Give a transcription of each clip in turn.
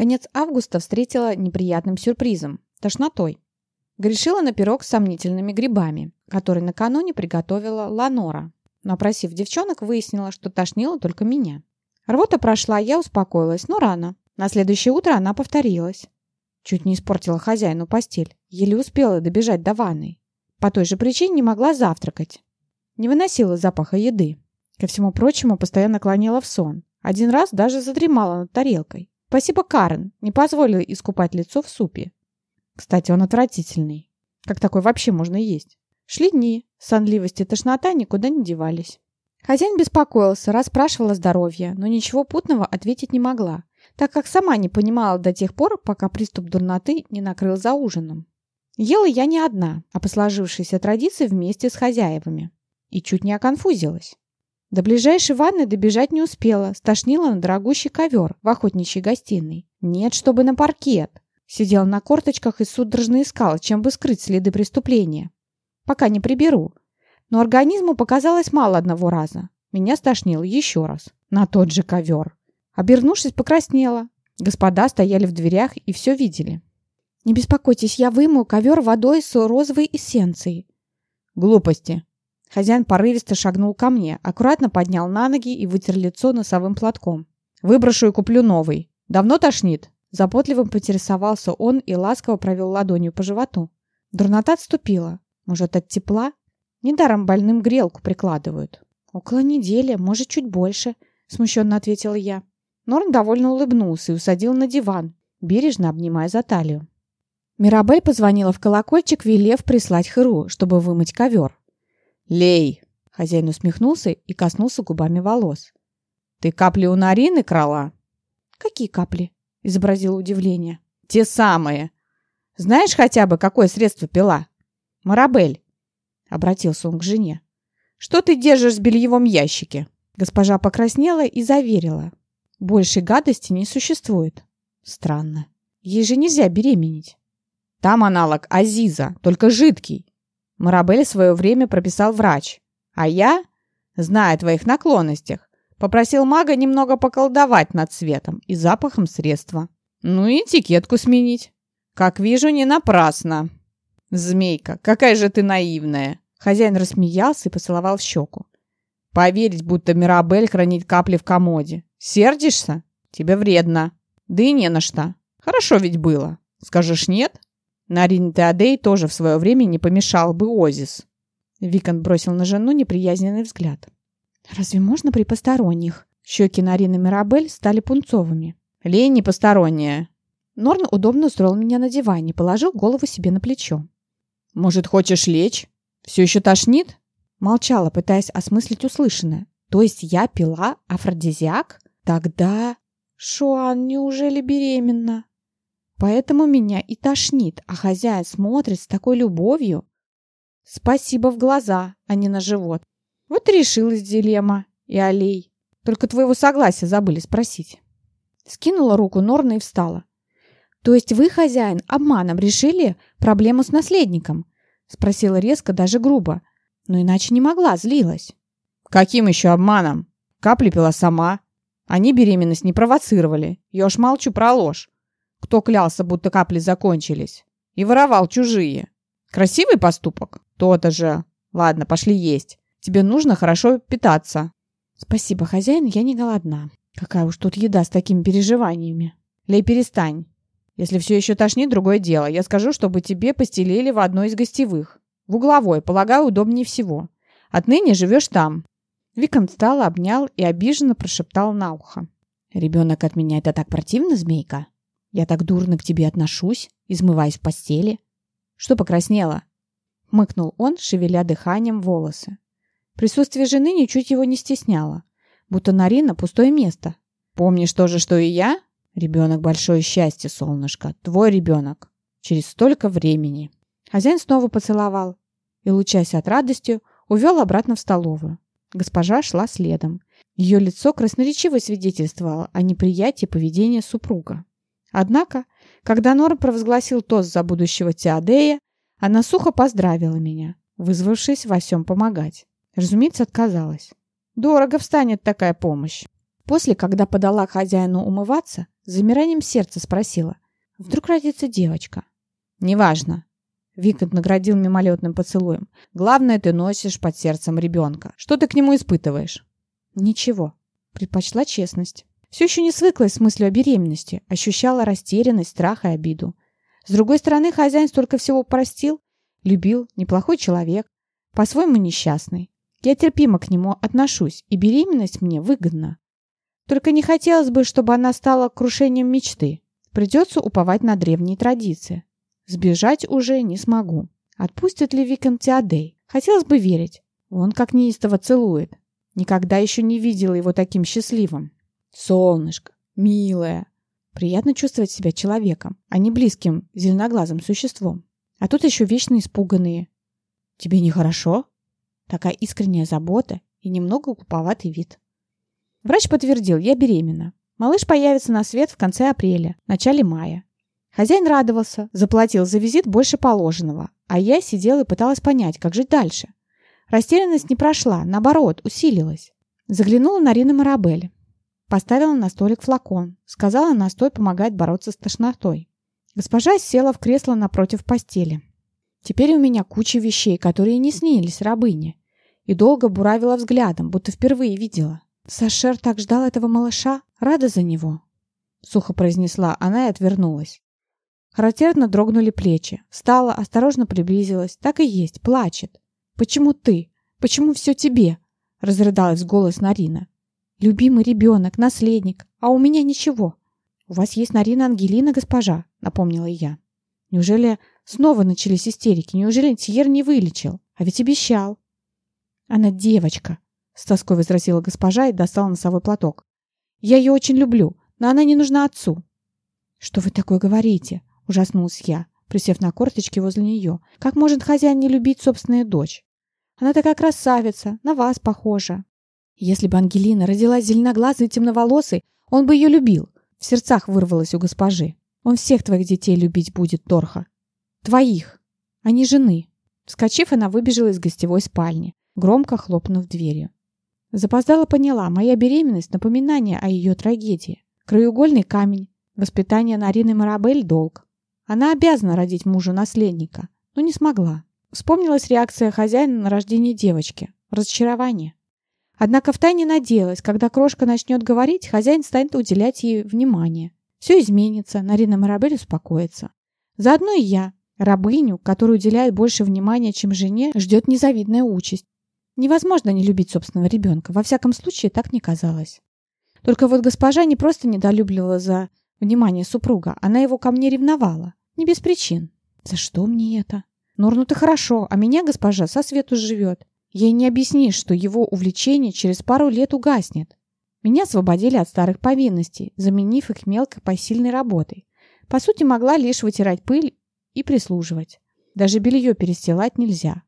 Конец августа встретила неприятным сюрпризом – тошнотой. Грешила на пирог с сомнительными грибами, который накануне приготовила Ланора. Но, опросив девчонок, выяснила, что тошнило только меня. Рвота прошла, я успокоилась, но рано. На следующее утро она повторилась. Чуть не испортила хозяину постель. Еле успела добежать до ванной. По той же причине не могла завтракать. Не выносила запаха еды. Ко всему прочему, постоянно клонила в сон. Один раз даже задремала над тарелкой. Спасибо, Карен, не позволила искупать лицо в супе. Кстати, он отвратительный. Как такой вообще можно есть? Шли дни, сонливость и тошнота никуда не девались. Хозяин беспокоился, расспрашивал здоровье, но ничего путного ответить не могла, так как сама не понимала до тех пор, пока приступ дурноты не накрыл за ужином. Ела я не одна, а по сложившейся традиции вместе с хозяевами. И чуть не оконфузилась. До ближайшей ванны добежать не успела, стошнила на дорогущий ковер в охотничьей гостиной. Нет, чтобы на паркет. Сидел на корточках и судорожно искал, чем бы скрыть следы преступления. Пока не приберу. Но организму показалось мало одного раза. Меня стошнило еще раз. На тот же ковер. Обернувшись, покраснела. Господа стояли в дверях и все видели. «Не беспокойтесь, я вымою ковер водой с розовой эссенцией». «Глупости». Хозяин порывисто шагнул ко мне, аккуратно поднял на ноги и вытер лицо носовым платком. «Выброшу и куплю новый. Давно тошнит?» Заботливым поинтересовался он и ласково провел ладонью по животу. Дурнота отступила. Может, от тепла? Недаром больным грелку прикладывают. Около недели, может, чуть больше, смущенно ответила я. Норн довольно улыбнулся и усадил на диван, бережно обнимая за талию. Мирабель позвонила в колокольчик, велев прислать Хэру, чтобы вымыть ковер. «Лей!» — хозяин усмехнулся и коснулся губами волос. «Ты капли у Нарины крала?» «Какие капли?» — изобразила удивление. «Те самые. Знаешь хотя бы, какое средство пила?» «Марабель», — обратился он к жене. «Что ты держишь в бельевом ящике?» Госпожа покраснела и заверила. «Большей гадости не существует». Странно. Ей же нельзя беременеть. Там аналог Азиза, только жидкий. Марабель в свое время прописал врач. А я, зная о твоих наклонностях, Попросил мага немного поколдовать над цветом и запахом средства. Ну и этикетку сменить. Как вижу, не напрасно. Змейка, какая же ты наивная. Хозяин рассмеялся и поцеловал в щеку. Поверить, будто Мирабель хранит капли в комоде. Сердишься? Тебе вредно. Да и не на что. Хорошо ведь было. Скажешь нет? Нарин Теодей тоже в свое время не помешал бы Озис. Викон бросил на жену неприязненный взгляд. Разве можно при посторонних? Щеки Нарины Мирабель стали пунцовыми. Лень не посторонняя. Норн удобно устроил меня на диване, положил голову себе на плечо. «Может, хочешь лечь? Все еще тошнит?» Молчала, пытаясь осмыслить услышанное. «То есть я пила афродизиак? Тогда...» «Шуан, неужели беременна?» «Поэтому меня и тошнит, а хозяин смотрит с такой любовью». «Спасибо в глаза, а не на живот. Вот и решилась дилемма. И Алей. Только твоего согласия забыли спросить. Скинула руку Норна и встала. То есть вы, хозяин, обманом решили проблему с наследником? Спросила резко, даже грубо. Но иначе не могла, злилась. Каким еще обманом? Капли пила сама. Они беременность не провоцировали. Я уж молчу про ложь. Кто клялся, будто капли закончились? И воровал чужие. Красивый поступок? То-то же. Ладно, пошли есть. Тебе нужно хорошо питаться». «Спасибо, хозяин, я не голодна. Какая уж тут еда с такими переживаниями». «Лей, перестань. Если все еще тошнит, другое дело. Я скажу, чтобы тебе постелили в одной из гостевых. В угловой, полагаю, удобнее всего. Отныне живешь там». Викон встал, обнял и обиженно прошептал на ухо. «Ребенок от меня это так противно, змейка? Я так дурно к тебе отношусь, измываюсь в постели». «Что покраснело?» Мыкнул он, шевеля дыханием волосы. Присутствие жены ничуть его не стесняло. Будто Нарина — пустое место. «Помнишь то же, что и я?» «Ребенок — большое счастье, солнышко. Твой ребенок. Через столько времени». Хозяин снова поцеловал и, лучась от радости, увел обратно в столовую. Госпожа шла следом. Ее лицо красноречиво свидетельствовало о неприятии поведения супруга. Однако, когда Норм провозгласил тост за будущего Теодея, она сухо поздравила меня, вызвавшись во всем помогать. Разумеется, отказалась. Дорого встанет такая помощь. После, когда подала хозяину умываться, С замиранием сердца спросила. Вдруг родится девочка? Неважно. Викант наградил мимолетным поцелуем. Главное, ты носишь под сердцем ребенка. Что ты к нему испытываешь? Ничего. Предпочла честность. Все еще не свыклась с мыслью о беременности. Ощущала растерянность, страх и обиду. С другой стороны, хозяин столько всего простил. Любил, неплохой человек. По-своему несчастный. Я терпимо к нему отношусь, и беременность мне выгодна. Только не хотелось бы, чтобы она стала крушением мечты. Придется уповать на древние традиции. Сбежать уже не смогу. Отпустит ли Викон Теодей? Хотелось бы верить. Он как неистово целует. Никогда еще не видела его таким счастливым. Солнышко, милая. Приятно чувствовать себя человеком, а не близким, зеленоглазым существом. А тут еще вечно испуганные. Тебе нехорошо? Такая искренняя забота и немного глуповатый вид. Врач подтвердил, я беременна. Малыш появится на свет в конце апреля, начале мая. Хозяин радовался, заплатил за визит больше положенного, а я сидела и пыталась понять, как жить дальше. Растерянность не прошла, наоборот, усилилась. Заглянула на Рину Марабель. Поставила на столик флакон. Сказала, настой помогает бороться с тошнотой. Госпожа села в кресло напротив постели. Теперь у меня куча вещей, которые не снились рабыне. И долго буравила взглядом, будто впервые видела. Сашер так ждал этого малыша, рада за него. Сухо произнесла она и отвернулась. Характерно дрогнули плечи. Встала, осторожно приблизилась. Так и есть, плачет. «Почему ты? Почему все тебе?» Разрыдалась голос Нарина. «Любимый ребенок, наследник, а у меня ничего». «У вас есть Нарина Ангелина, госпожа», напомнила я. «Неужели снова начались истерики? Неужели Тьер не вылечил? А ведь обещал». «Она девочка», с тоской возразила госпожа и достала носовой платок. «Я ее очень люблю, но она не нужна отцу». «Что вы такое говорите?» – ужаснулась я, присев на корточки возле нее. «Как может хозяин не любить собственную дочь? Она такая красавица, на вас похожа». Если бы Ангелина родилась зеленоглазой и темноволосой, он бы ее любил. В сердцах вырвалось у госпожи. Он всех твоих детей любить будет, Торха. Твоих, а не жены. Вскочив, она выбежала из гостевой спальни, громко хлопнув дверью. Запоздала поняла, моя беременность – напоминание о ее трагедии. Краеугольный камень, воспитание Нарины Марабель – долг. Она обязана родить мужу наследника, но не смогла. Вспомнилась реакция хозяина на рождение девочки. Разочарование. Однако втайне надеялась, когда крошка начнет говорить, хозяин станет уделять ей внимание. Все изменится, Нарина Марабель успокоится. Заодно и я, рабыню, которая уделяет больше внимания, чем жене, ждет незавидная участь. Невозможно не любить собственного ребенка. Во всяком случае, так не казалось. Только вот госпожа не просто недолюбливала за внимание супруга, она его ко мне ревновала. Не без причин. За что мне это? Норну-то хорошо, а меня госпожа со свету живет. Ей не объяснишь, что его увлечение через пару лет угаснет. Меня освободили от старых повинностей, заменив их мелкой посильной работой. По сути, могла лишь вытирать пыль и прислуживать. Даже белье перестилать нельзя.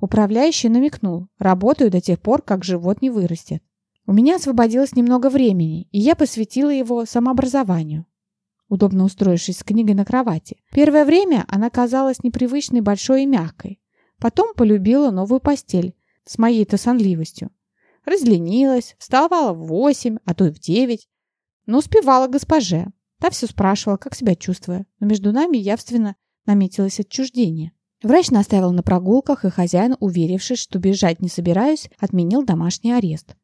Управляющий намекнул, работаю до тех пор, как живот не вырастет. У меня освободилось немного времени, и я посвятила его самообразованию. Удобно устроившись с книгой на кровати. Первое время она казалась непривычной большой и мягкой. Потом полюбила новую постель с моей-то сонливостью. Разленилась, вставала в восемь, а то и в девять. Но успевала госпоже. Та все спрашивала, как себя чувствую, но между нами явственно наметилось отчуждение. Врач наставил на прогулках, и хозяин, уверившись, что бежать не собираюсь, отменил домашний арест.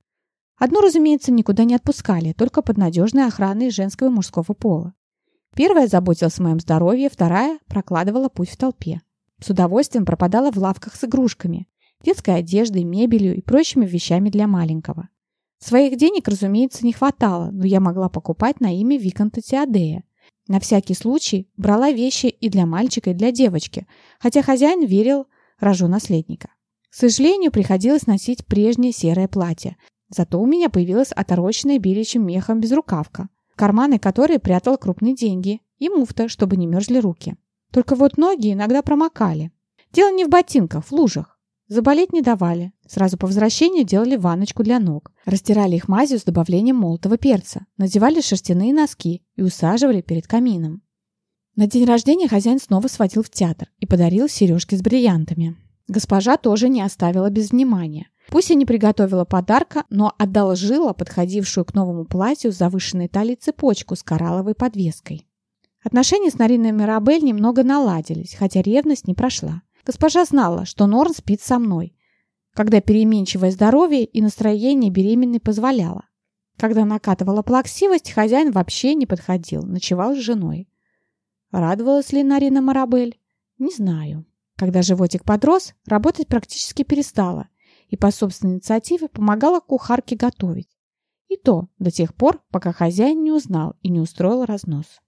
Одну, разумеется, никуда не отпускали, только под надежной охраной женского и мужского пола. Первая заботилась о моем здоровье, вторая прокладывала путь в толпе. С удовольствием пропадала в лавках с игрушками, детской одеждой, мебелью и прочими вещами для маленького. Своих денег, разумеется, не хватало, но я могла покупать на имя Виконта Теодея, на всякий случай брала вещи и для мальчика, и для девочки, хотя хозяин верил рожу наследника. К сожалению, приходилось носить прежнее серое платье, зато у меня появилась отороченная беличьим мехом безрукавка, карманы которой прятала крупные деньги, и муфта, чтобы не мерзли руки. Только вот ноги иногда промокали. Дело не в ботинках, в лужах. Заболеть не давали. Сразу по возвращению делали ванночку для ног. Растирали их мазью с добавлением молотого перца. Надевали шерстяные носки и усаживали перед камином. На день рождения хозяин снова сводил в театр и подарил сережки с бриллиантами. Госпожа тоже не оставила без внимания. Пусть и не приготовила подарка, но одолжила подходившую к новому платью завышенной талией цепочку с коралловой подвеской. Отношения с Нариной Мирабель немного наладились, хотя ревность не прошла. Госпожа знала, что Норн спит со мной, когда переменчивое здоровье и настроение беременной позволяло. Когда накатывала плаксивость, хозяин вообще не подходил, ночевал с женой. Радовалась ли Нарина Марабель? Не знаю. Когда животик подрос, работать практически перестала и по собственной инициативе помогала кухарке готовить. И то до тех пор, пока хозяин не узнал и не устроил разнос.